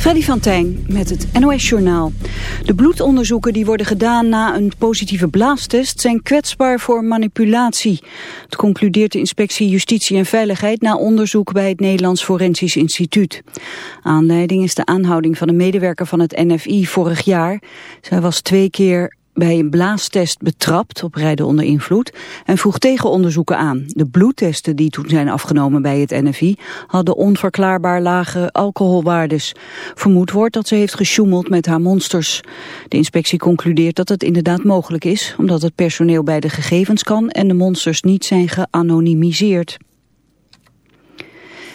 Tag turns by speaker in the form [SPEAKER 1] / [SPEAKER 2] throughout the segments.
[SPEAKER 1] Freddy van Tijn met het NOS-journaal. De bloedonderzoeken die worden gedaan na een positieve blaastest... zijn kwetsbaar voor manipulatie. Het concludeert de inspectie Justitie en Veiligheid... na onderzoek bij het Nederlands Forensisch Instituut. Aanleiding is de aanhouding van een medewerker van het NFI vorig jaar. Zij was twee keer bij een blaastest betrapt op rijden onder invloed en vroeg tegenonderzoeken aan. De bloedtesten die toen zijn afgenomen bij het NFI hadden onverklaarbaar lage alcoholwaardes. Vermoed wordt dat ze heeft gesjoemeld met haar monsters. De inspectie concludeert dat het inderdaad mogelijk is, omdat het personeel bij de gegevens kan en de monsters niet zijn geanonimiseerd.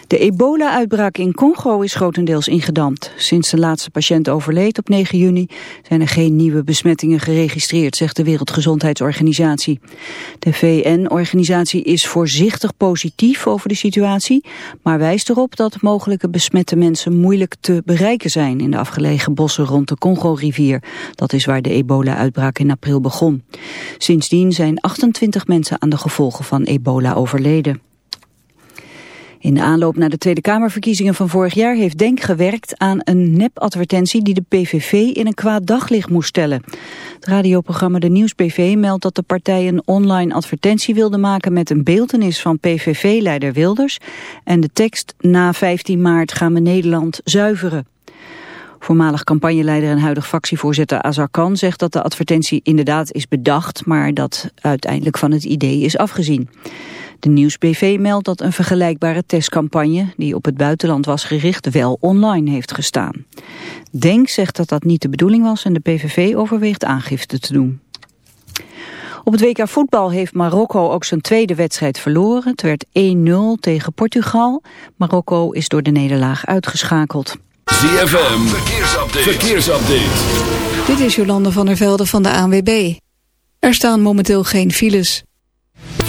[SPEAKER 1] De ebola-uitbraak in Congo is grotendeels ingedampt. Sinds de laatste patiënt overleed op 9 juni zijn er geen nieuwe besmettingen geregistreerd, zegt de Wereldgezondheidsorganisatie. De VN-organisatie is voorzichtig positief over de situatie, maar wijst erop dat mogelijke besmette mensen moeilijk te bereiken zijn in de afgelegen bossen rond de Congo-rivier. Dat is waar de ebola-uitbraak in april begon. Sindsdien zijn 28 mensen aan de gevolgen van ebola overleden. In de aanloop naar de Tweede Kamerverkiezingen van vorig jaar heeft Denk gewerkt aan een nep-advertentie die de PVV in een kwaad daglicht moest stellen. Het radioprogramma De Nieuws-PV meldt dat de partij een online advertentie wilde maken met een beeldenis van PVV-leider Wilders en de tekst na 15 maart gaan we Nederland zuiveren. Voormalig campagneleider en huidig fractievoorzitter Azar Khan zegt dat de advertentie inderdaad is bedacht, maar dat uiteindelijk van het idee is afgezien. De Nieuws-BV meldt dat een vergelijkbare testcampagne, die op het buitenland was gericht, wel online heeft gestaan. Denk zegt dat dat niet de bedoeling was en de PVV overweegt aangifte te doen. Op het WK voetbal heeft Marokko ook zijn tweede wedstrijd verloren. Het werd 1-0 tegen Portugal. Marokko is door de nederlaag uitgeschakeld.
[SPEAKER 2] ZFM, verkeersupdate. verkeersupdate.
[SPEAKER 1] Dit is Jolande van der Velde van de ANWB. Er staan momenteel geen files.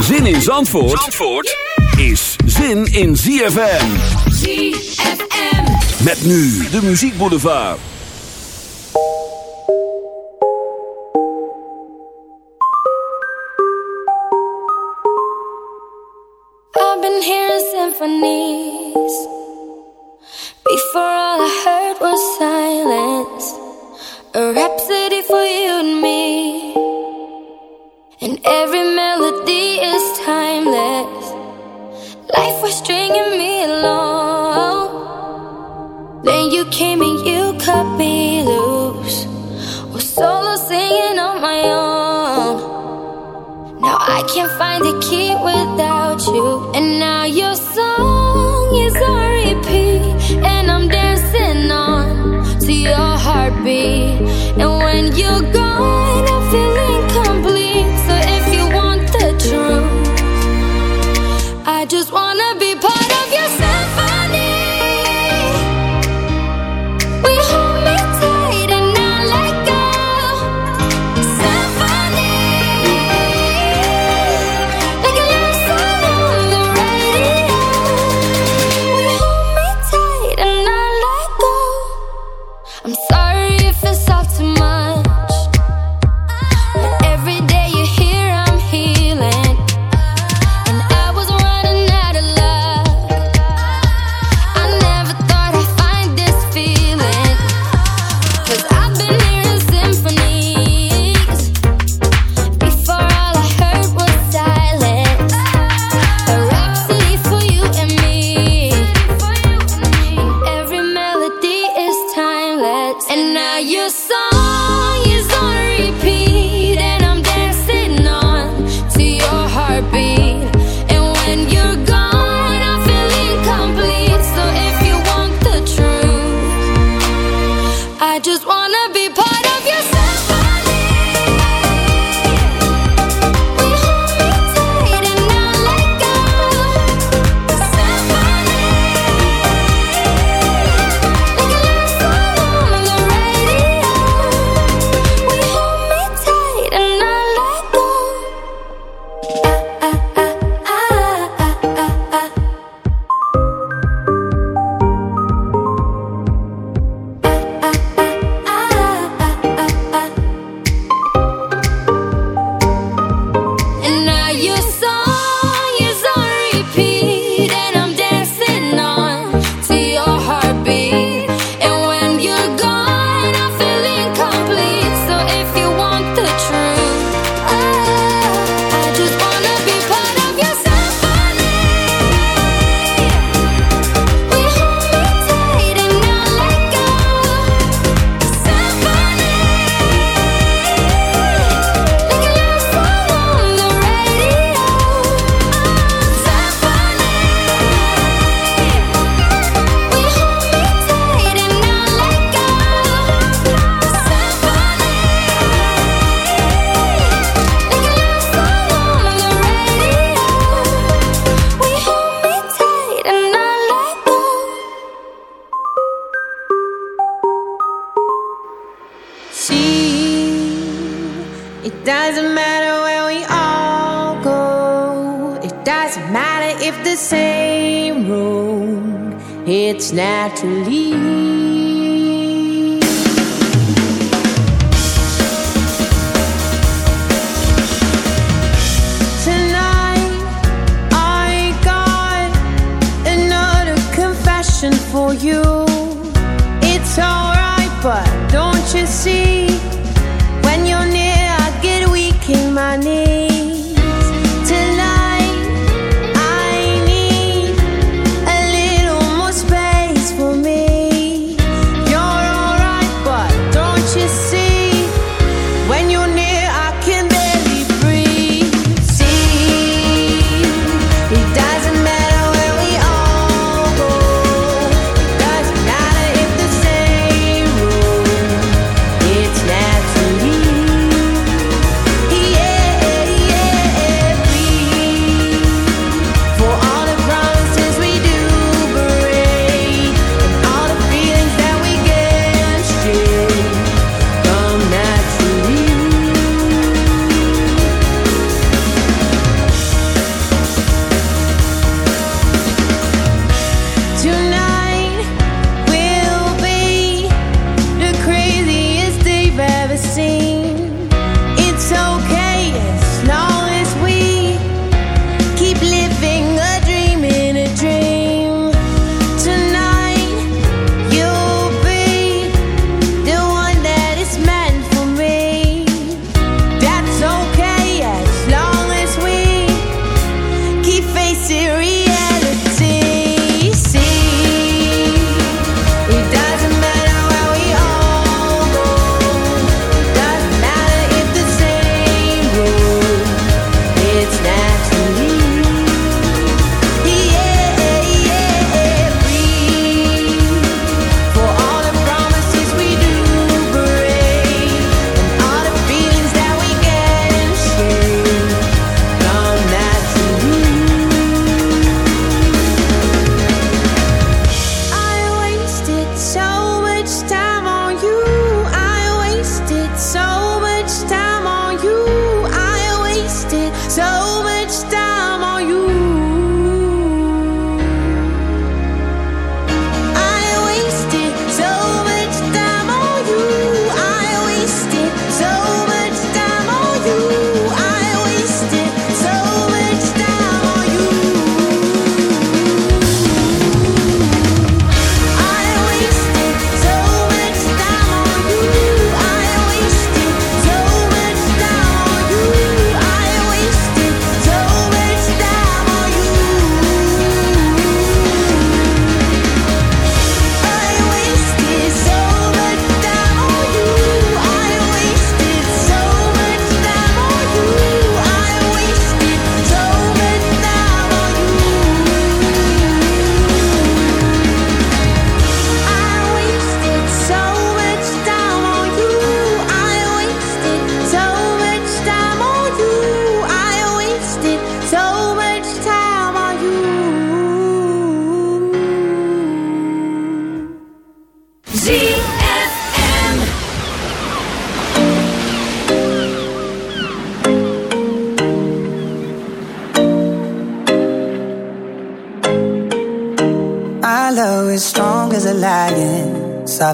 [SPEAKER 2] Zin in Zandvoort, Zandvoort is zin in ZFM.
[SPEAKER 3] ZFM.
[SPEAKER 2] Met nu de Muziek Boulevard.
[SPEAKER 4] I've been hearing symphonies. Before all I heard was silence. A rhapsody for you and me. And every melody Life was stringing me along. Then you came and you cut me loose. Was solo singing on my own. Now I can't find the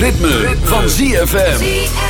[SPEAKER 2] ritme, van ZFM.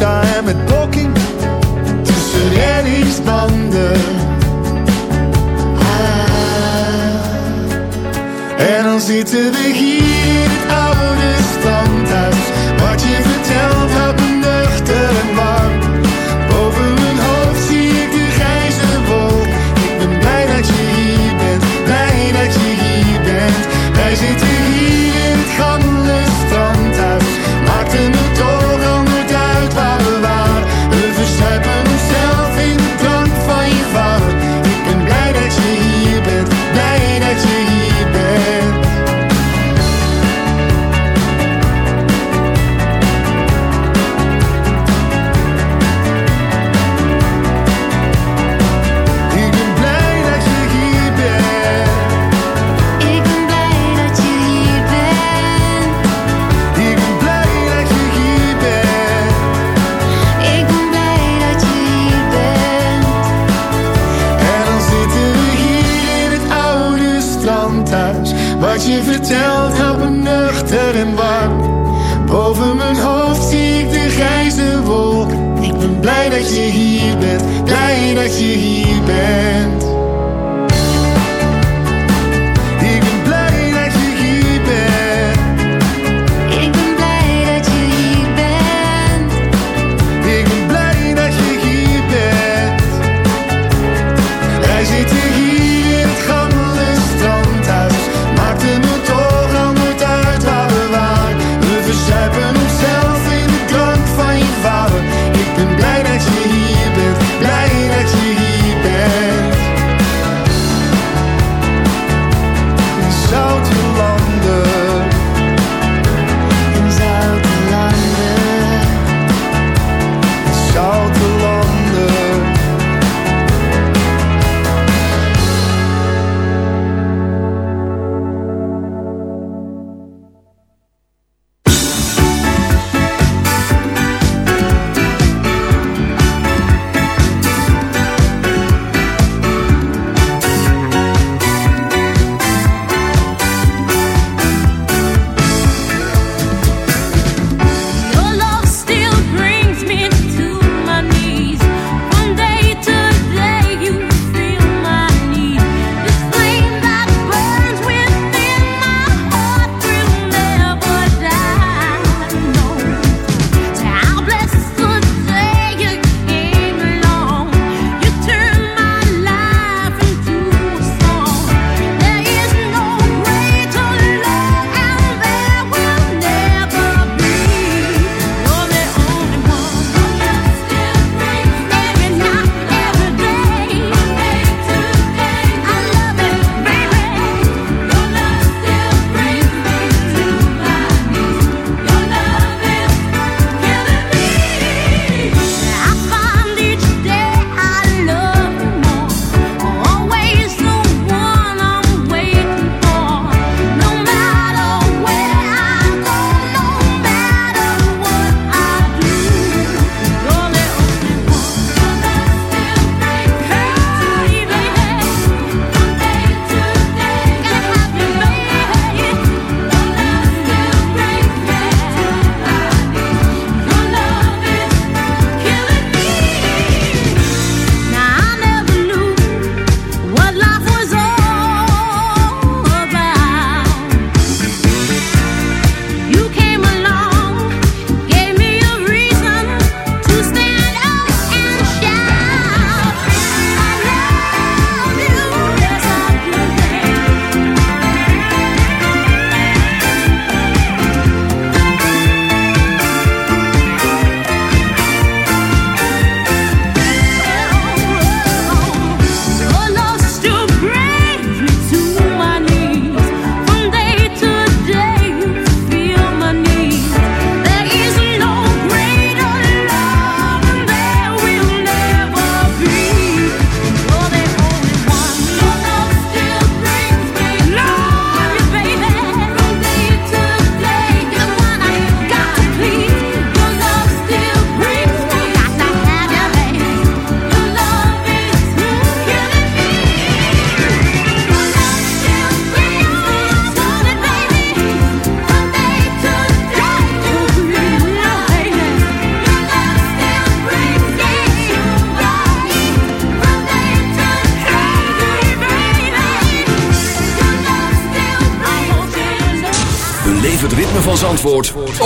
[SPEAKER 5] En met poking tussen de ah. en dan zitten we hier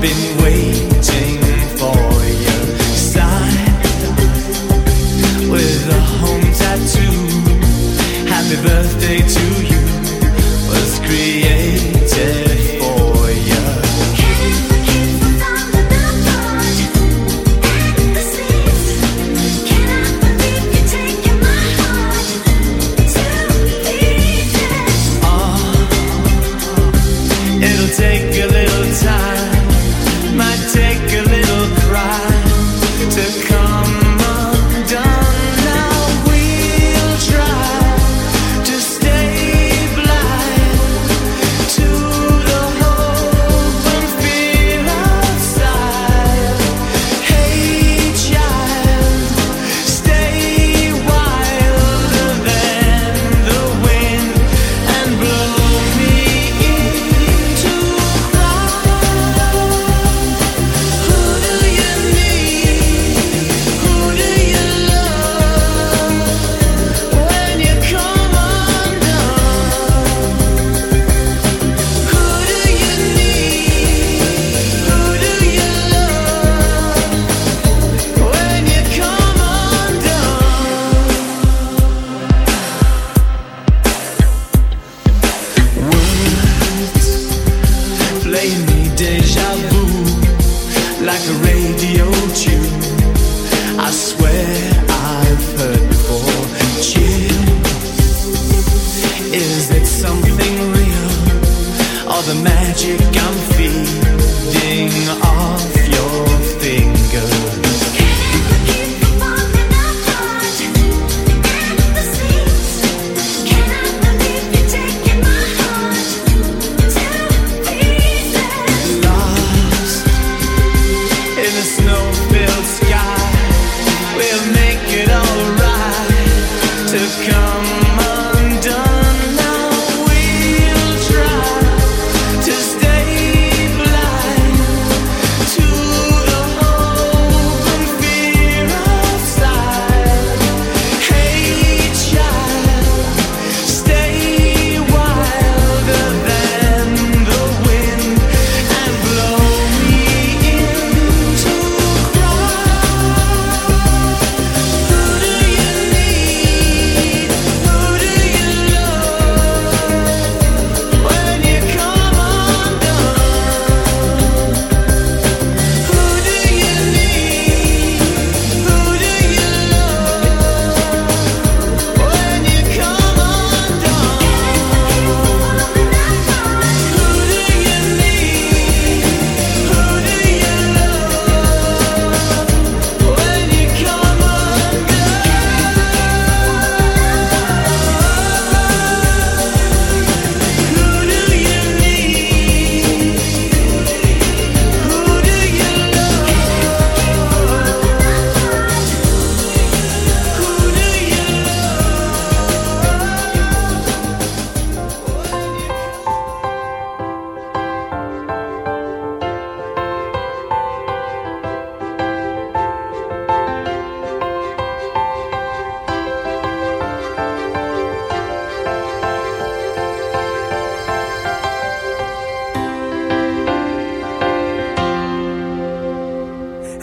[SPEAKER 6] been waiting.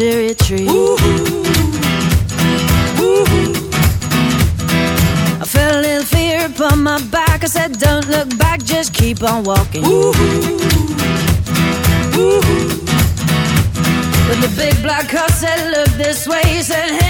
[SPEAKER 7] cherry tree. Ooh
[SPEAKER 8] -hoo. Ooh -hoo. I felt a little fear upon my back. I said, Don't look back, just keep on walking. Ooh -hoo. But the big black car said, Look this way. He said, Hey.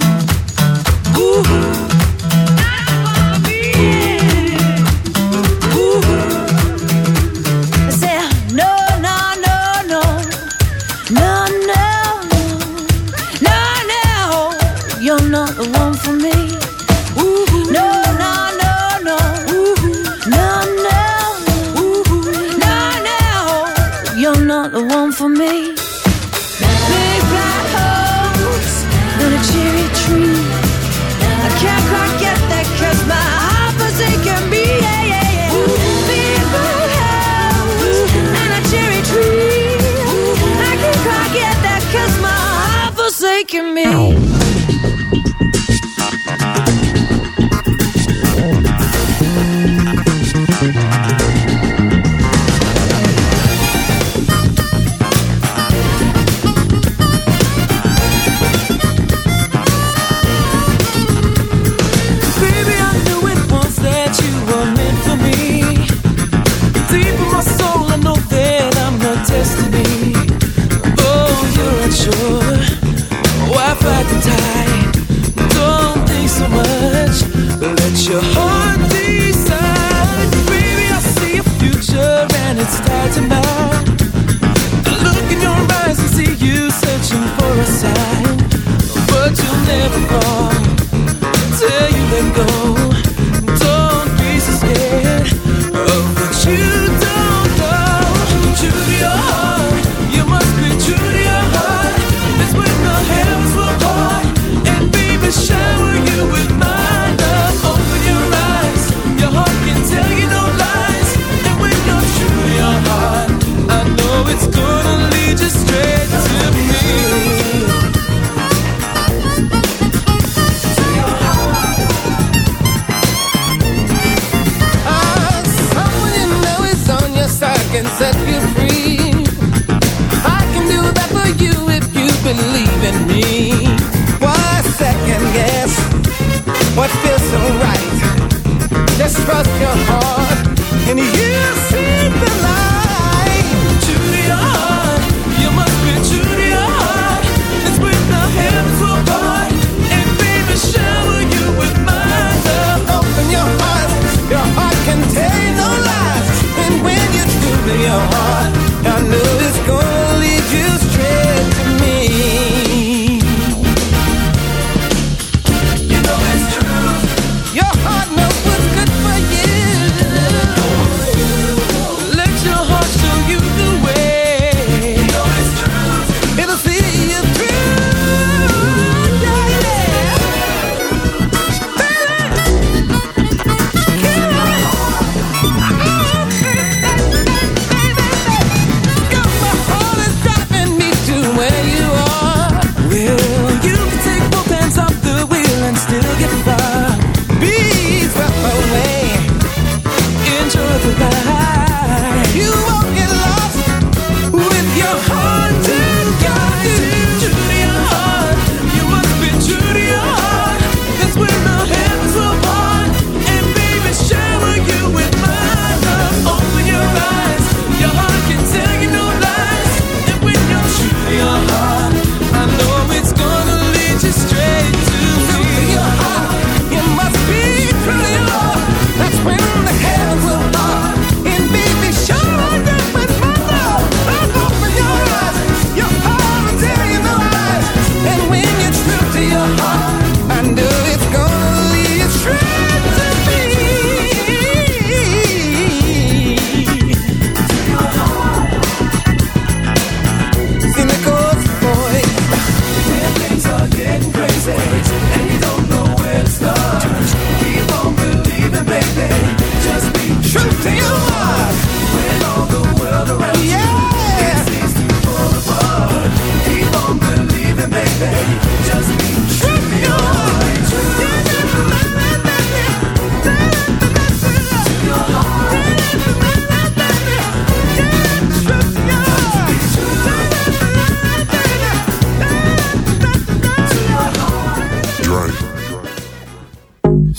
[SPEAKER 2] Ooh. look at me.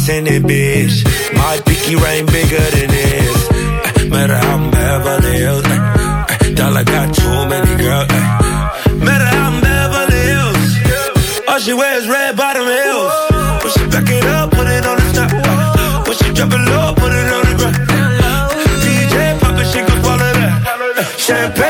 [SPEAKER 9] Wrist and it, bitch. My pinky ring bigger than this. Eh, Matter how I'm Beverly Hills. eh, eh, Dollar got too many girls. Matter how I'm Beverly Hills. All she wears red bottom heels. When she back it up, put it on the top. eh. When she drop it low, put it on the ground. DJ pop it, she gon' swallow that. Champagne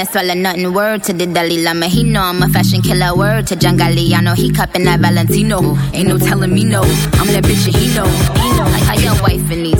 [SPEAKER 10] No swallow nothing. Word to the Dalai Lama, he know I'm a fashion killer. Word to John Galliano, he cupping that Valentino. Ain't no telling me no, I'm that bitch and he know. He know. Wife in these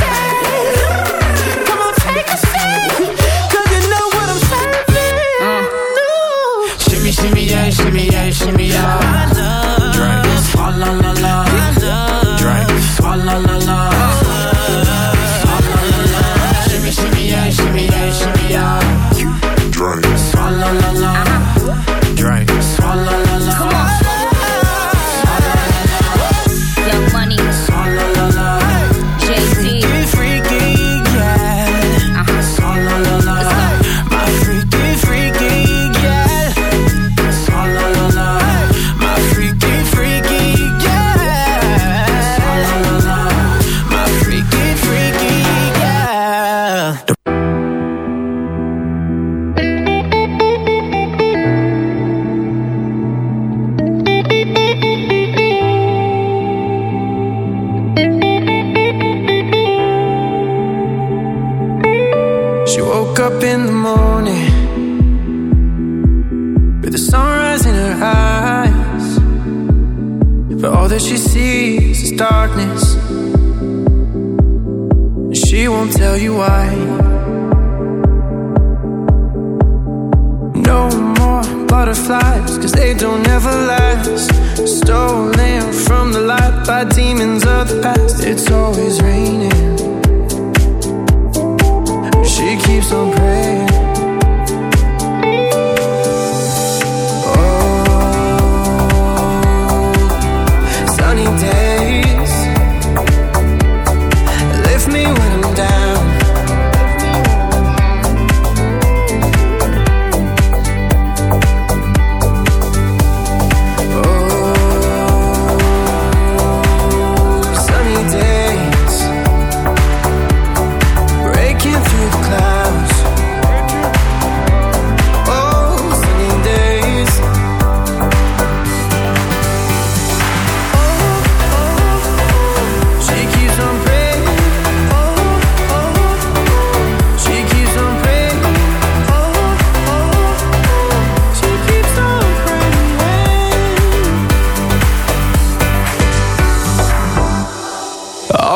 [SPEAKER 2] yeah, shimmy, yeah, shimmy, yeah. Drink, swalla la la. Drink, swalla la la. Swalla la la. Shimmy, shimmy, yeah, shimmy, yeah, shimmy, yeah. Drink, swalla la la. Drink,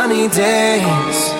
[SPEAKER 2] Sunny days.